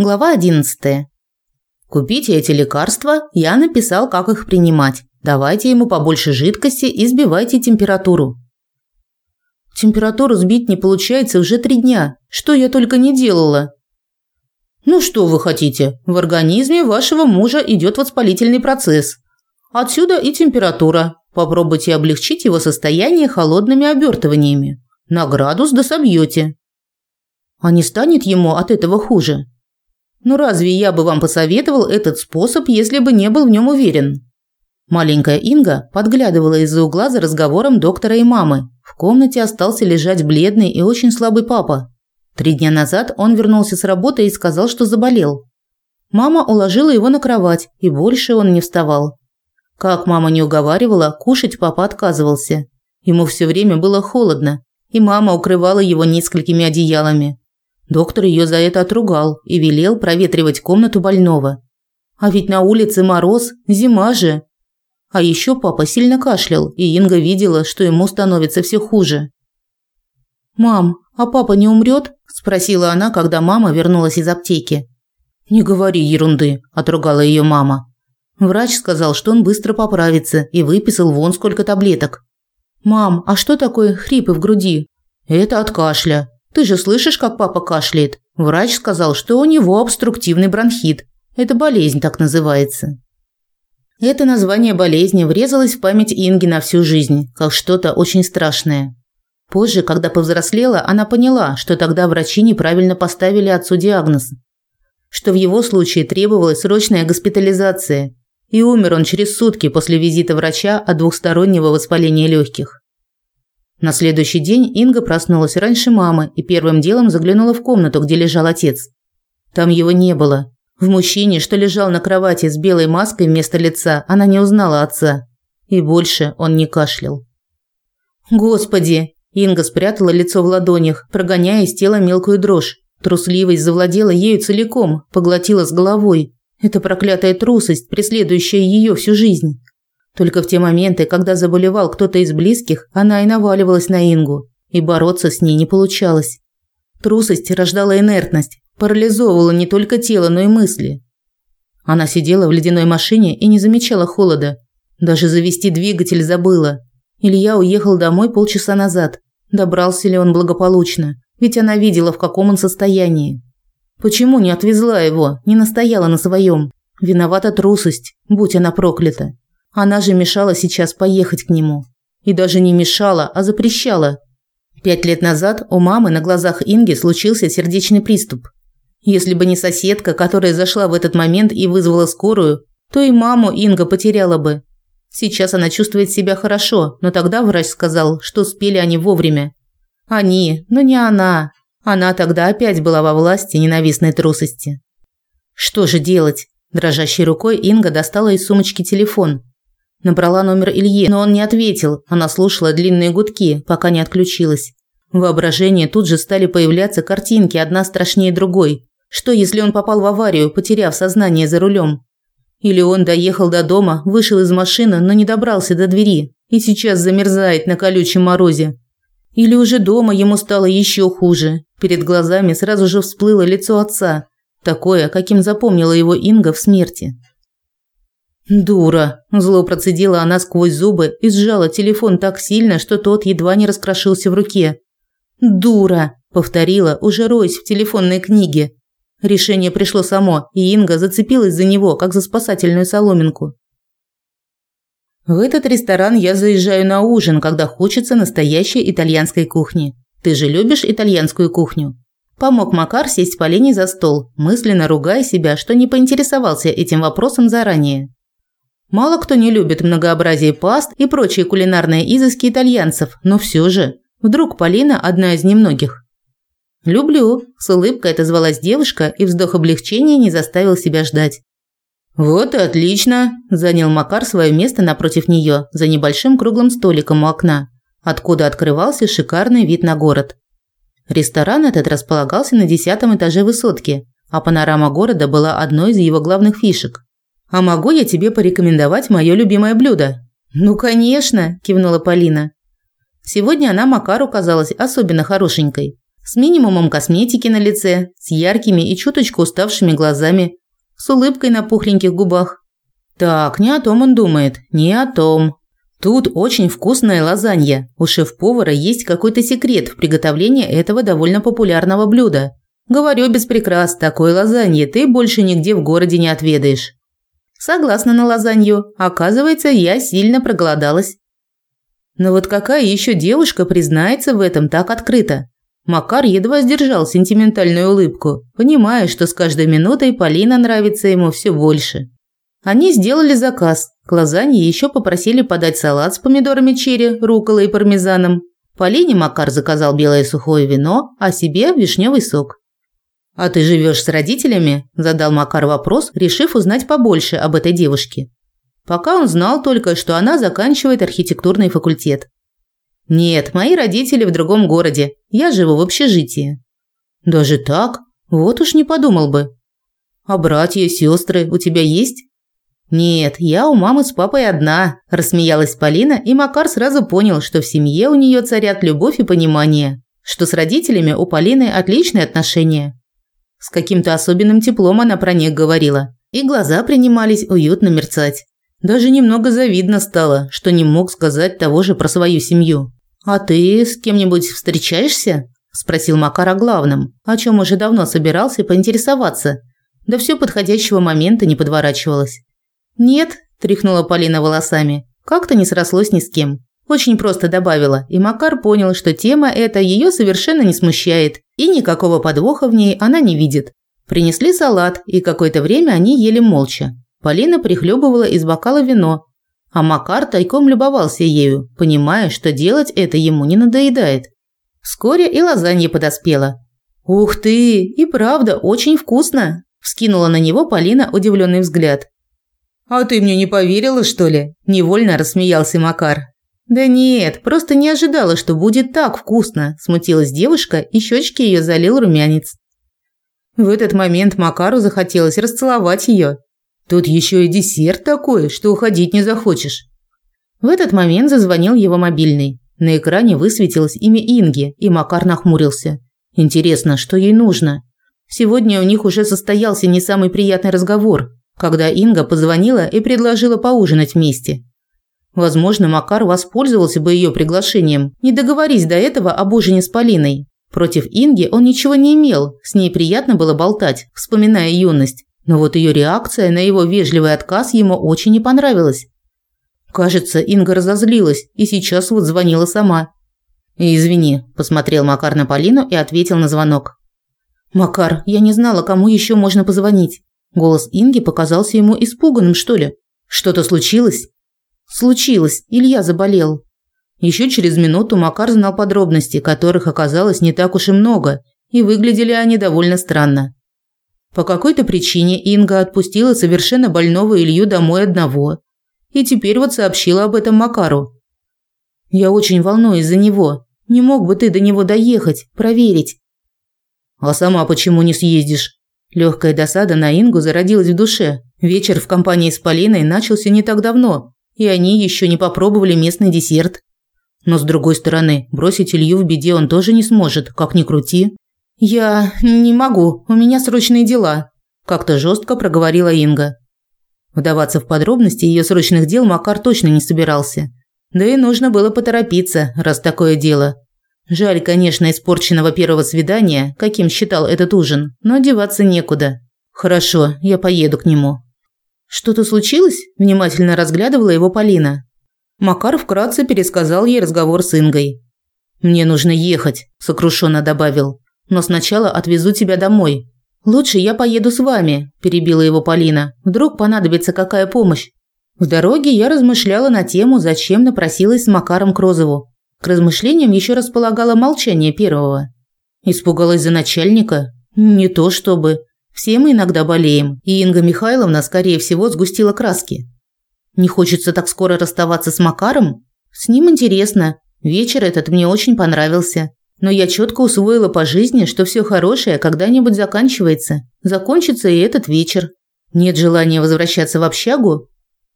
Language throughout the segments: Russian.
Глава 11. Купите эти лекарства, я написал, как их принимать. Давайте ему побольше жидкости и сбивайте температуру. Температуру сбить не получается уже три дня. Что я только не делала. Ну что вы хотите? В организме вашего мужа идет воспалительный процесс. Отсюда и температура. Попробуйте облегчить его состояние холодными обертываниями. На градус дособьете. А не станет ему от этого хуже? Ну разве я бы вам посоветовал этот способ, если бы не был в нем уверен? Маленькая Инга подглядывала из-за угла за разговором доктора и мамы. В комнате остался лежать бледный и очень слабый папа. Три дня назад он вернулся с работы и сказал, что заболел. Мама уложила его на кровать, и больше он не вставал. Как мама не уговаривала, кушать папа отказывался. Ему все время было холодно, и мама укрывала его несколькими одеялами. Доктор ее за это отругал и велел проветривать комнату больного. А ведь на улице мороз, зима же. А еще папа сильно кашлял, и Инга видела, что ему становится все хуже. «Мам, а папа не умрет?» – спросила она, когда мама вернулась из аптеки. «Не говори ерунды», – отругала ее мама. Врач сказал, что он быстро поправится и выписал вон сколько таблеток. «Мам, а что такое хрипы в груди?» «Это от кашля. Ты же слышишь, как папа кашляет? Врач сказал, что у него обструктивный бронхит. Это болезнь так называется. Это название болезни врезалось в память Инги на всю жизнь, как что-то очень страшное. Позже, когда повзрослела, она поняла, что тогда врачи неправильно поставили отцу диагноз. Что в его случае требовалась срочная госпитализация, и умер он через сутки после визита врача от двухстороннего воспаления легких. На следующий день Инга проснулась раньше мамы и первым делом заглянула в комнату, где лежал отец. Там его не было. В мужчине, что лежал на кровати с белой маской вместо лица, она не узнала отца. И больше он не кашлял. Господи, Инга спрятала лицо в ладонях, прогоняя из тела мелкую дрожь. Трусливость завладела ею целиком, поглотила с головой. Это проклятая трусость, преследующая ее всю жизнь. Только в те моменты, когда заболевал кто-то из близких, она и наваливалась на Ингу, и бороться с ней не получалось. Трусость рождала инертность, парализовывала не только тело, но и мысли. Она сидела в ледяной машине и не замечала холода. Даже завести двигатель забыла. Илья уехал домой полчаса назад. Добрался ли он благополучно? Ведь она видела, в каком он состоянии. Почему не отвезла его, не настояла на своем? Виновата трусость, будь она проклята. Она же мешала сейчас поехать к нему. И даже не мешала, а запрещала. Пять лет назад у мамы на глазах Инги случился сердечный приступ. Если бы не соседка, которая зашла в этот момент и вызвала скорую, то и маму Инга потеряла бы. Сейчас она чувствует себя хорошо, но тогда врач сказал, что спели они вовремя. Они, но не она. Она тогда опять была во власти ненавистной трусости. Что же делать? Дрожащей рукой Инга достала из сумочки телефон. Набрала номер Ильи, но он не ответил. Она слушала длинные гудки, пока не отключилась. В воображении тут же стали появляться картинки, одна страшнее другой. Что, если он попал в аварию, потеряв сознание за рулем? Или он доехал до дома, вышел из машины, но не добрался до двери и сейчас замерзает на колючем морозе? Или уже дома ему стало еще хуже? Перед глазами сразу же всплыло лицо отца, такое, каким запомнила его Инга в смерти. «Дура!» – зло процедила она сквозь зубы и сжала телефон так сильно, что тот едва не раскрошился в руке. «Дура!» – повторила, уже роясь в телефонной книге. Решение пришло само, и Инга зацепилась за него, как за спасательную соломинку. В этот ресторан я заезжаю на ужин, когда хочется настоящей итальянской кухни. Ты же любишь итальянскую кухню? Помог Макар сесть Полине за стол, мысленно ругая себя, что не поинтересовался этим вопросом заранее. Мало кто не любит многообразие паст и прочие кулинарные изыски итальянцев, но все же, вдруг Полина одна из немногих. «Люблю», – с улыбкой отозвалась девушка, и вздох облегчения не заставил себя ждать. «Вот и отлично», – занял Макар свое место напротив нее, за небольшим круглым столиком у окна, откуда открывался шикарный вид на город. Ресторан этот располагался на десятом этаже высотки, а панорама города была одной из его главных фишек. А могу я тебе порекомендовать мое любимое блюдо? Ну, конечно, кивнула Полина. Сегодня она Макару казалась особенно хорошенькой. с минимумом косметики на лице, с яркими и чуточку уставшими глазами, с улыбкой на пухленьких губах. Так, не о том он думает, не о том. Тут очень вкусная лазанья. У шеф-повара есть какой-то секрет в приготовлении этого довольно популярного блюда. Говорю без прикрас, такой лазаньи ты больше нигде в городе не отведаешь. Согласна на лазанью. Оказывается, я сильно проголодалась. Но вот какая еще девушка признается в этом так открыто? Макар едва сдержал сентиментальную улыбку, понимая, что с каждой минутой Полина нравится ему все больше. Они сделали заказ. К лазанье еще попросили подать салат с помидорами черри, рукколой и пармезаном. Полине Макар заказал белое сухое вино, а себе вишневый сок. «А ты живешь с родителями?» – задал Макар вопрос, решив узнать побольше об этой девушке. Пока он знал только, что она заканчивает архитектурный факультет. Нет, мои родители в другом городе. Я живу в общежитии. Даже так? Вот уж не подумал бы. А братья, сестры у тебя есть? Нет, я у мамы с папой одна, рассмеялась Полина, и Макар сразу понял, что в семье у нее царят любовь и понимание, что с родителями у Полины отличные отношения. С каким-то особенным теплом она про них говорила, и глаза принимались уютно мерцать. Даже немного завидно стало, что не мог сказать того же про свою семью. «А ты с кем-нибудь встречаешься?» – спросил Макар о главном, о чем уже давно собирался поинтересоваться. Да все подходящего момента не подворачивалось. «Нет», – тряхнула Полина волосами, – «как-то не срослось ни с кем». Очень просто добавила, и Макар понял, что тема эта ее совершенно не смущает, и никакого подвоха в ней она не видит. Принесли салат, и какое-то время они ели молча. Полина прихлебывала из бокала вино, а Макар тайком любовался ею, понимая, что делать это ему не надоедает. Вскоре и лазанья подоспела. «Ух ты! И правда, очень вкусно!» – вскинула на него Полина удивленный взгляд. «А ты мне не поверила, что ли?» – невольно рассмеялся Макар. «Да нет, просто не ожидала, что будет так вкусно», – смутилась девушка, и щечки ее залил румянец. В этот момент Макару захотелось расцеловать ее. Тут еще и десерт такой, что уходить не захочешь. В этот момент зазвонил его мобильный. На экране высветилось имя Инги, и Макар нахмурился. Интересно, что ей нужно? Сегодня у них уже состоялся не самый приятный разговор, когда Инга позвонила и предложила поужинать вместе. Возможно, Макар воспользовался бы ее приглашением, не договорись до этого об ужине с Полиной. Против Инги он ничего не имел, с ней приятно было болтать, вспоминая юность. Но вот ее реакция на его вежливый отказ ему очень не понравилась. Кажется, Инга разозлилась и сейчас вот звонила сама. «Извини», – посмотрел Макар на Полину и ответил на звонок. «Макар, я не знала, кому еще можно позвонить». Голос Инги показался ему испуганным, что ли. «Что-то случилось?» «Случилось. Илья заболел». Еще через минуту Макар знал подробности, которых оказалось не так уж и много, и выглядели они довольно странно. По какой-то причине Инга отпустила совершенно больного Илью домой одного. И теперь вот сообщила об этом Макару. «Я очень волнуюсь за него. Не мог бы ты до него доехать, проверить?» «А сама почему не съездишь?» Легкая досада на Ингу зародилась в душе. Вечер в компании с Полиной начался не так давно, и они еще не попробовали местный десерт. Но с другой стороны, бросить Илью в беде он тоже не сможет, как ни крути. «Я не могу, у меня срочные дела», – как-то жестко проговорила Инга. Вдаваться в подробности ее срочных дел Макар точно не собирался. Да и нужно было поторопиться, раз такое дело. Жаль, конечно, испорченного первого свидания, каким считал этот ужин, но деваться некуда. Хорошо, я поеду к нему. Что-то случилось? Внимательно разглядывала его Полина. Макар вкратце пересказал ей разговор с Ингой. Мне нужно ехать, сокрушенно добавил. Но сначала отвезу тебя домой. Лучше я поеду с вами, перебила его Полина. Вдруг понадобится какая помощь. В дороге я размышляла на тему, зачем напросилась с Макаром к Розову. К размышлениям еще располагало молчание первого. Испугалась за начальника? Не то чтобы. Все мы иногда болеем, и Инга Михайловна, скорее всего, сгустила краски. Не хочется так скоро расставаться с Макаром? С ним интересно. Вечер этот мне очень понравился. Но я четко усвоила по жизни, что все хорошее когда-нибудь заканчивается. Закончится и этот вечер. Нет желания возвращаться в общагу?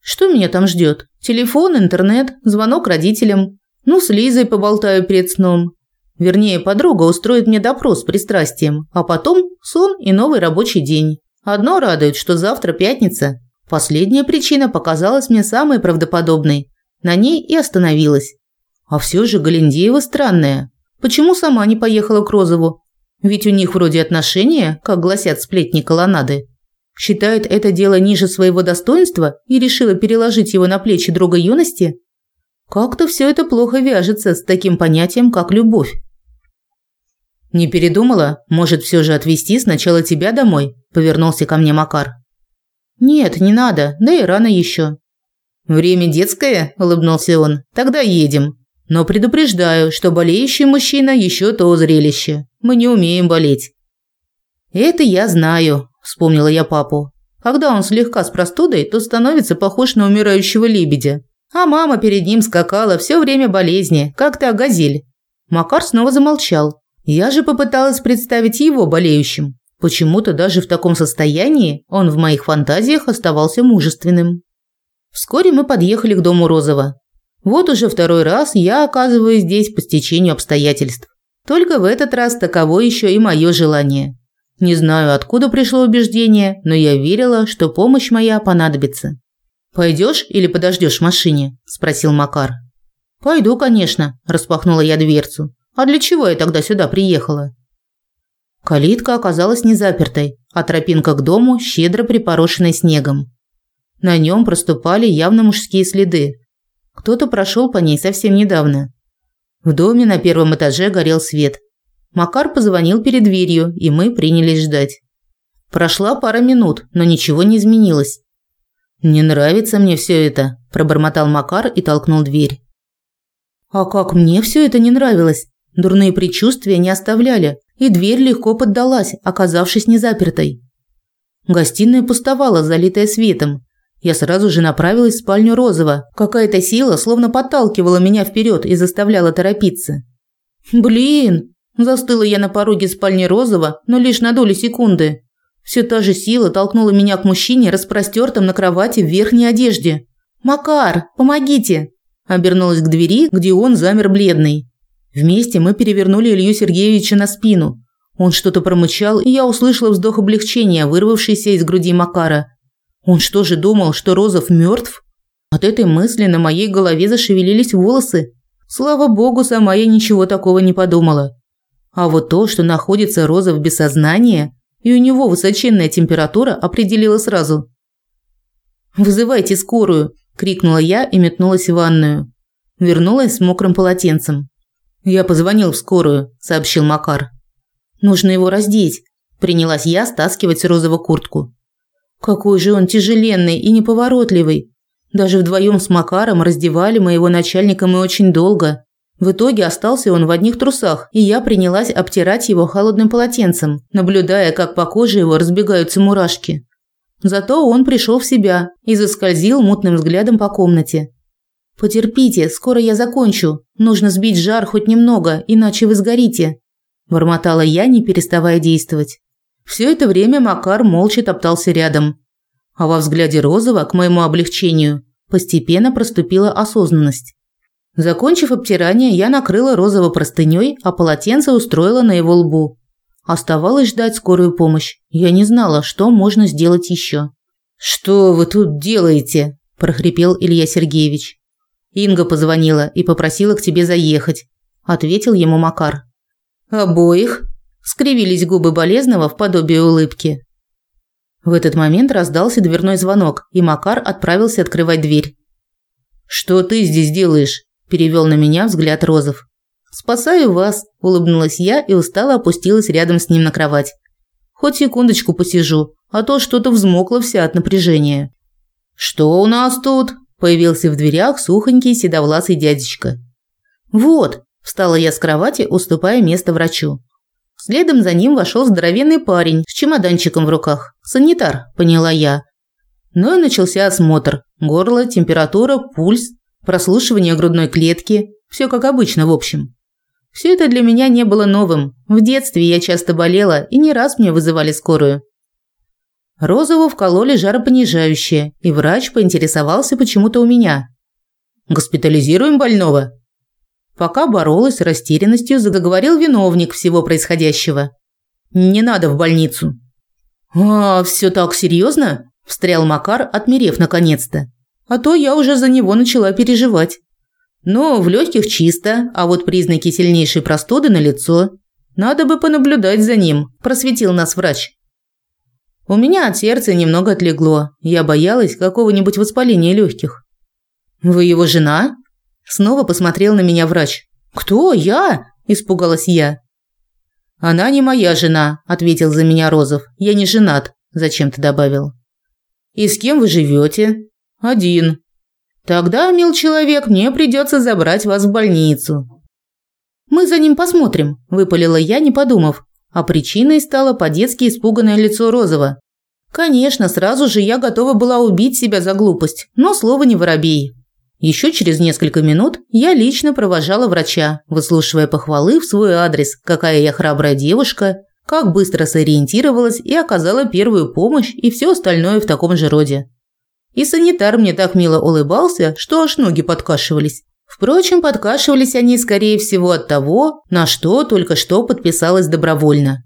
Что меня там ждет? Телефон, интернет, звонок родителям. Ну, с Лизой поболтаю перед сном. Вернее, подруга устроит мне допрос с пристрастием, а потом сон и новый рабочий день. Одно радует, что завтра пятница. Последняя причина показалась мне самой правдоподобной. На ней и остановилась. А все же Галиндеева странная. Почему сама не поехала к Розову? Ведь у них вроде отношения, как гласят сплетни колоннады. Считает это дело ниже своего достоинства и решила переложить его на плечи друга юности? Как-то все это плохо вяжется с таким понятием, как любовь. Не передумала? Может, все же отвезти сначала тебя домой? Повернулся ко мне Макар. Нет, не надо, да и рано еще. Время детское, улыбнулся он. Тогда едем. Но предупреждаю, что болеющий мужчина еще то зрелище. Мы не умеем болеть. Это я знаю, вспомнила я папу. Когда он слегка с простудой, то становится похож на умирающего лебедя. А мама перед ним скакала все время болезни, как та газель. Макар снова замолчал. Я же попыталась представить его болеющим. Почему-то даже в таком состоянии он в моих фантазиях оставался мужественным. Вскоре мы подъехали к дому Розова. Вот уже второй раз я оказываюсь здесь по стечению обстоятельств. Только в этот раз таково еще и мое желание. Не знаю, откуда пришло убеждение, но я верила, что помощь моя понадобится. «Пойдешь или подождешь в машине?» – спросил Макар. «Пойду, конечно», – распахнула я дверцу. «А для чего я тогда сюда приехала?» Калитка оказалась не запертой, а тропинка к дому щедро припорошенной снегом. На нем проступали явно мужские следы. Кто-то прошел по ней совсем недавно. В доме на первом этаже горел свет. Макар позвонил перед дверью, и мы принялись ждать. Прошла пара минут, но ничего не изменилось. «Не нравится мне все это», – пробормотал Макар и толкнул дверь. А как мне все это не нравилось. Дурные предчувствия не оставляли, и дверь легко поддалась, оказавшись незапертой. Гостиная пустовала, залитая светом. Я сразу же направилась в спальню Розова. Какая-то сила словно подталкивала меня вперед и заставляла торопиться. «Блин!» Застыла я на пороге спальни Розова, но лишь на долю секунды. Все та же сила толкнула меня к мужчине, распростертом на кровати в верхней одежде. «Макар, помогите!» Обернулась к двери, где он замер бледный. Вместе мы перевернули Илью Сергеевича на спину. Он что-то промычал, и я услышала вздох облегчения, вырвавшийся из груди Макара. Он что же думал, что Розов мертв? От этой мысли на моей голове зашевелились волосы. Слава богу, сама я ничего такого не подумала. А вот то, что находится Розов без сознания, и у него высоченная температура, определила сразу. «Вызывайте скорую!» – крикнула я и метнулась в ванную. Вернулась с мокрым полотенцем. «Я позвонил в скорую», – сообщил Макар. «Нужно его раздеть», – принялась я стаскивать розовую куртку. «Какой же он тяжеленный и неповоротливый. Даже вдвоем с Макаром раздевали моего начальника мы очень долго. В итоге остался он в одних трусах, и я принялась обтирать его холодным полотенцем, наблюдая, как по коже его разбегаются мурашки. Зато он пришел в себя и заскользил мутным взглядом по комнате. «Потерпите, скоро я закончу. Нужно сбить жар хоть немного, иначе вы сгорите», – бормотала я, не переставая действовать. Все это время Макар молча топтался рядом. А во взгляде Розова, к моему облегчению, постепенно проступила осознанность. Закончив обтирание, я накрыла розовой простыней, а полотенце устроила на его лбу. Оставалось ждать скорую помощь. Я не знала, что можно сделать еще. «Что вы тут делаете?» – прохрипел Илья Сергеевич. «Инга позвонила и попросила к тебе заехать», – ответил ему Макар. «Обоих?» – скривились губы болезного в подобие улыбки. В этот момент раздался дверной звонок, и Макар отправился открывать дверь. «Что ты здесь делаешь?» перевел на меня взгляд Розов. Спасаю вас, улыбнулась я и устало опустилась рядом с ним на кровать. Хоть секундочку посижу, а то что-то взмокло вся от напряжения. Что у нас тут? Появился в дверях сухонький седовласый дядечка. Вот, встала я с кровати, уступая место врачу. Следом за ним вошел здоровенный парень с чемоданчиком в руках. Санитар, поняла я. Ну и начался осмотр. Горло, температура, пульс, прослушивание грудной клетки, все как обычно в общем. Все это для меня не было новым. В детстве я часто болела, и не раз мне вызывали скорую. Розову вкололи жаропонижающее, и врач поинтересовался почему-то у меня. «Госпитализируем больного?» Пока боролась с растерянностью, заговорил виновник всего происходящего. «Не надо в больницу». «А, все так серьезно?» – встрял Макар, отмерев наконец-то. «А то я уже за него начала переживать. Но в легких чисто, а вот признаки сильнейшей простуды на лицо. Надо бы понаблюдать за ним», – просветил нас врач. У меня от сердца немного отлегло. Я боялась какого-нибудь воспаления легких. «Вы его жена?» Снова посмотрел на меня врач. «Кто? Я?» – испугалась я. «Она не моя жена», – ответил за меня Розов. «Я не женат», – зачем-то добавил. «И с кем вы живете?» «Один». «Тогда, мил человек, мне придется забрать вас в больницу». «Мы за ним посмотрим», – выпалила я, не подумав. А причиной стало по-детски испуганное лицо Розова. Конечно, сразу же я готова была убить себя за глупость, но слово не воробей. Еще через несколько минут я лично провожала врача, выслушивая похвалы в свой адрес, какая я храбрая девушка, как быстро сориентировалась и оказала первую помощь и все остальное в таком же роде. И санитар мне так мило улыбался, что аж ноги подкашивались. Впрочем, подкашивались они, скорее всего, от того, на что только что подписалась добровольно.